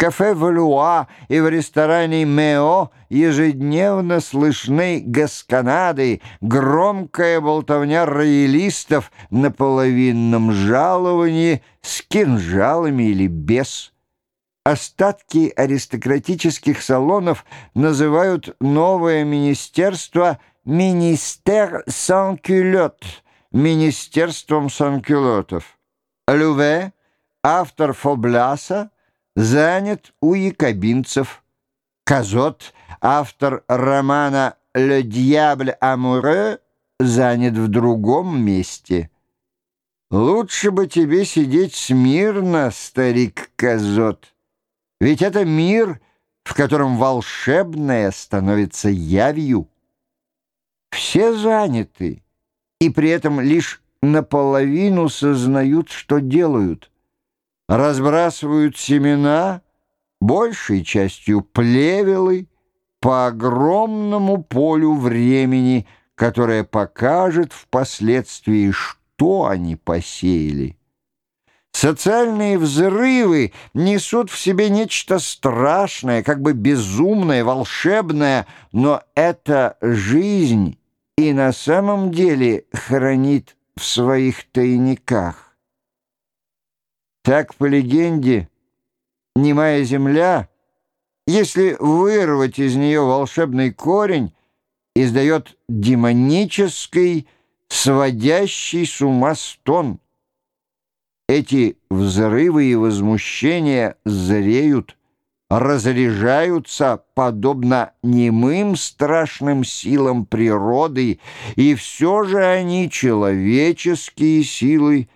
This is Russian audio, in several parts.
кафе «Валуа» и в ресторане «Мео» ежедневно слышны гасканады, громкая болтовня роялистов на половинном жаловании с кинжалами или без. Остатки аристократических салонов называют новое министерство «Министер Сан-Кюлот» — «Министерством санкюлотов». Люве, автор Фобляса, занят у якобинцев. Казот, автор романа «Le diable amoureux», занят в другом месте. Лучше бы тебе сидеть смирно, старик Казот, ведь это мир, в котором волшебное становится явью. Все заняты, и при этом лишь наполовину сознают, что делают разбрасывают семена, большей частью плевелы, по огромному полю времени, которое покажет впоследствии, что они посеяли. Социальные взрывы несут в себе нечто страшное, как бы безумное, волшебное, но эта жизнь и на самом деле хранит в своих тайниках. Так, по легенде, немая земля, если вырвать из нее волшебный корень, издает демонический, сводящий с ума стон. Эти взрывы и возмущения зреют, разряжаются подобно немым страшным силам природы, и все же они человеческие силы,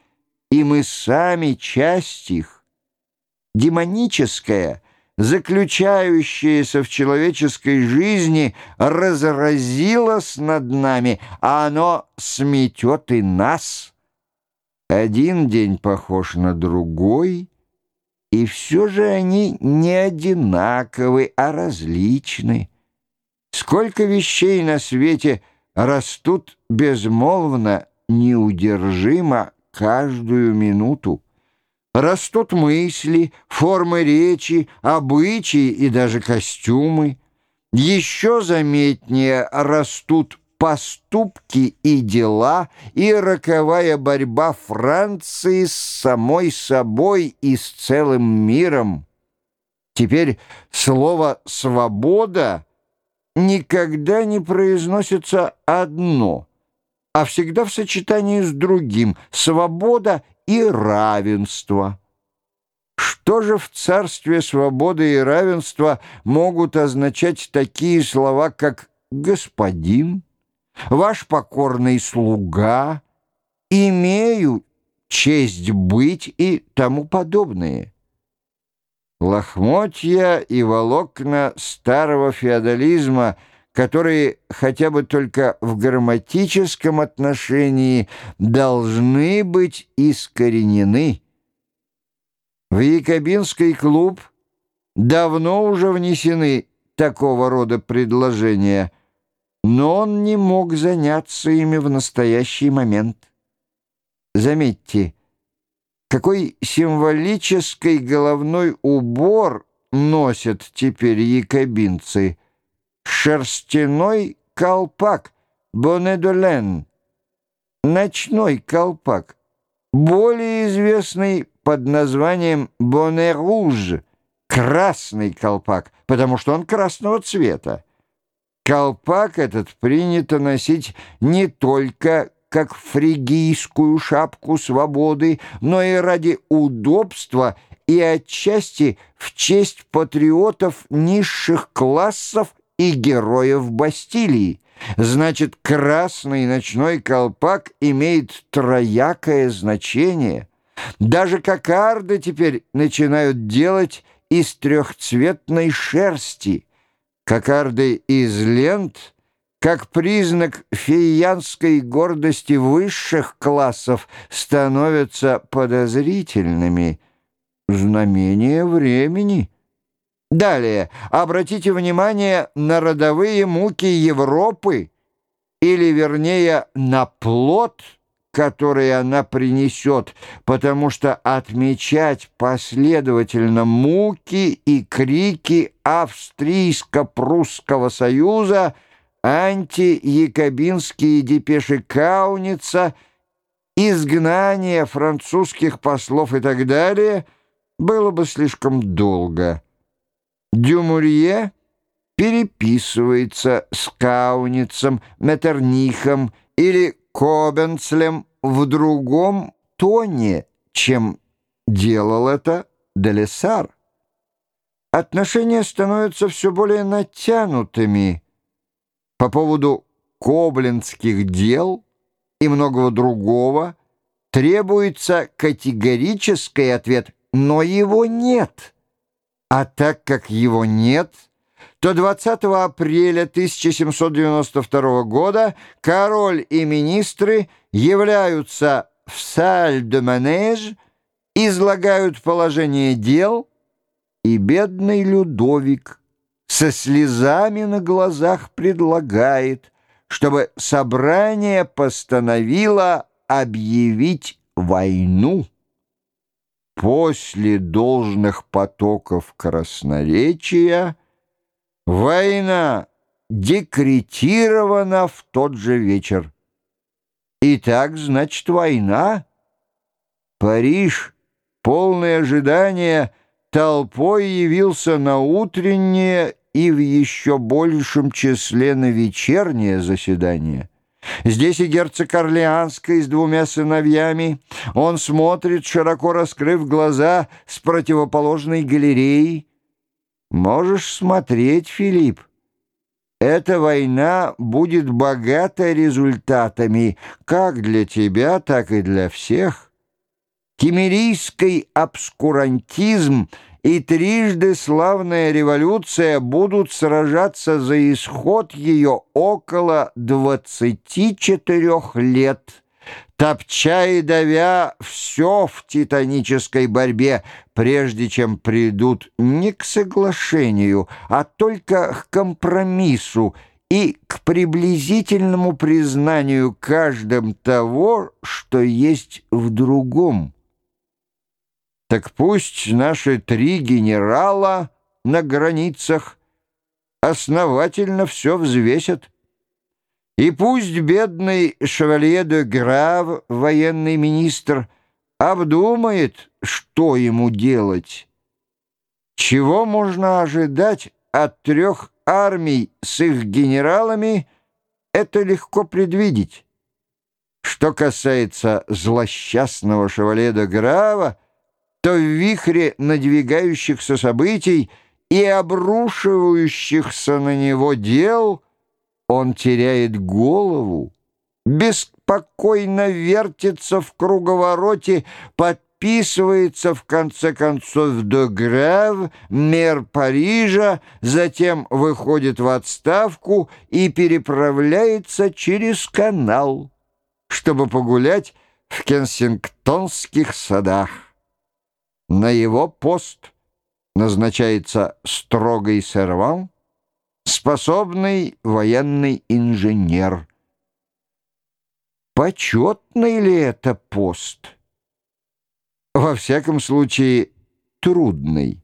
и мы сами часть их. Демоническое, заключающееся в человеческой жизни, разразилось над нами, а оно сметет и нас. Один день похож на другой, и все же они не одинаковы, а различны. Сколько вещей на свете растут безмолвно, неудержимо, каждую минуту. Растут мысли, формы речи, обычаи и даже костюмы. Еще заметнее растут поступки и дела, и роковая борьба Франции с самой собой и с целым миром. Теперь слово «свобода» никогда не произносится одно — а всегда в сочетании с другим — свобода и равенство. Что же в царстве свободы и равенства могут означать такие слова, как «господин», «ваш покорный слуга», «имею честь быть» и тому подобное? Лохмотья и волокна старого феодализма — которые хотя бы только в грамматическом отношении должны быть искоренены. В Якобинский клуб давно уже внесены такого рода предложения, но он не мог заняться ими в настоящий момент. Заметьте, какой символический головной убор носят теперь якобинцы – шерстяной колпак, бонедолен, ночной колпак, более известный под названием боне-руж, красный колпак, потому что он красного цвета. Колпак этот принято носить не только как фригийскую шапку свободы, но и ради удобства и отчасти в честь патриотов низших классов и героев Бастилии. Значит, красный ночной колпак имеет троякое значение. Даже кокарды теперь начинают делать из трехцветной шерсти. Кокарды из лент, как признак феянской гордости высших классов, становятся подозрительными. Знамение времени — Далее, обратите внимание на родовые муки Европы, или, вернее, на плод, который она принесет, потому что отмечать последовательно муки и крики Австрийско-Прусского союза, антиякобинские депеши Кауница, изгнание французских послов и так далее, было бы слишком долго. Дюмурье переписывается с Кауницем, Метернихом или Кобенцлем в другом тоне, чем делал это Делесар. Отношения становятся все более натянутыми по поводу коблинских дел и многого другого. Требуется категорический ответ, но его нет. А так как его нет – то 20 апреля 1792 года король и министры являются в Саль-де-Манеж, излагают положение дел, и бедный Людовик со слезами на глазах предлагает, чтобы собрание постановило объявить войну. После должных потоков красноречия Война декретирована в тот же вечер. Итак, значит, война. Париж, полное ожидание, толпой явился на утреннее и в еще большем числе на вечернее заседание. Здесь и герцог Орлеанский с двумя сыновьями. Он смотрит, широко раскрыв глаза, с противоположной галереей. Можешь смотреть, Филипп. Эта война будет богата результатами как для тебя, так и для всех. Кемерийский обскурантизм и трижды славная революция будут сражаться за исход ее около 24 лет топча и давя все в титанической борьбе, прежде чем придут не к соглашению, а только к компромиссу и к приблизительному признанию каждым того, что есть в другом. Так пусть наши три генерала на границах основательно все взвесят, и пусть бедный шевалье де Грав, военный министр, обдумает, что ему делать. Чего можно ожидать от трех армий с их генералами, это легко предвидеть. Что касается злосчастного шевалье де Грава, то в вихре надвигающихся событий и обрушивающихся на него дел — он теряет голову, беспокойно вертится в круговороте, подписывается в конце концов до Грев, мэр Парижа, затем выходит в отставку и переправляется через канал, чтобы погулять в кенсингтонских садах. На его пост назначается строгий сервант, способный военный инженер. Почетный ли это пост? Во всяком случае, трудный.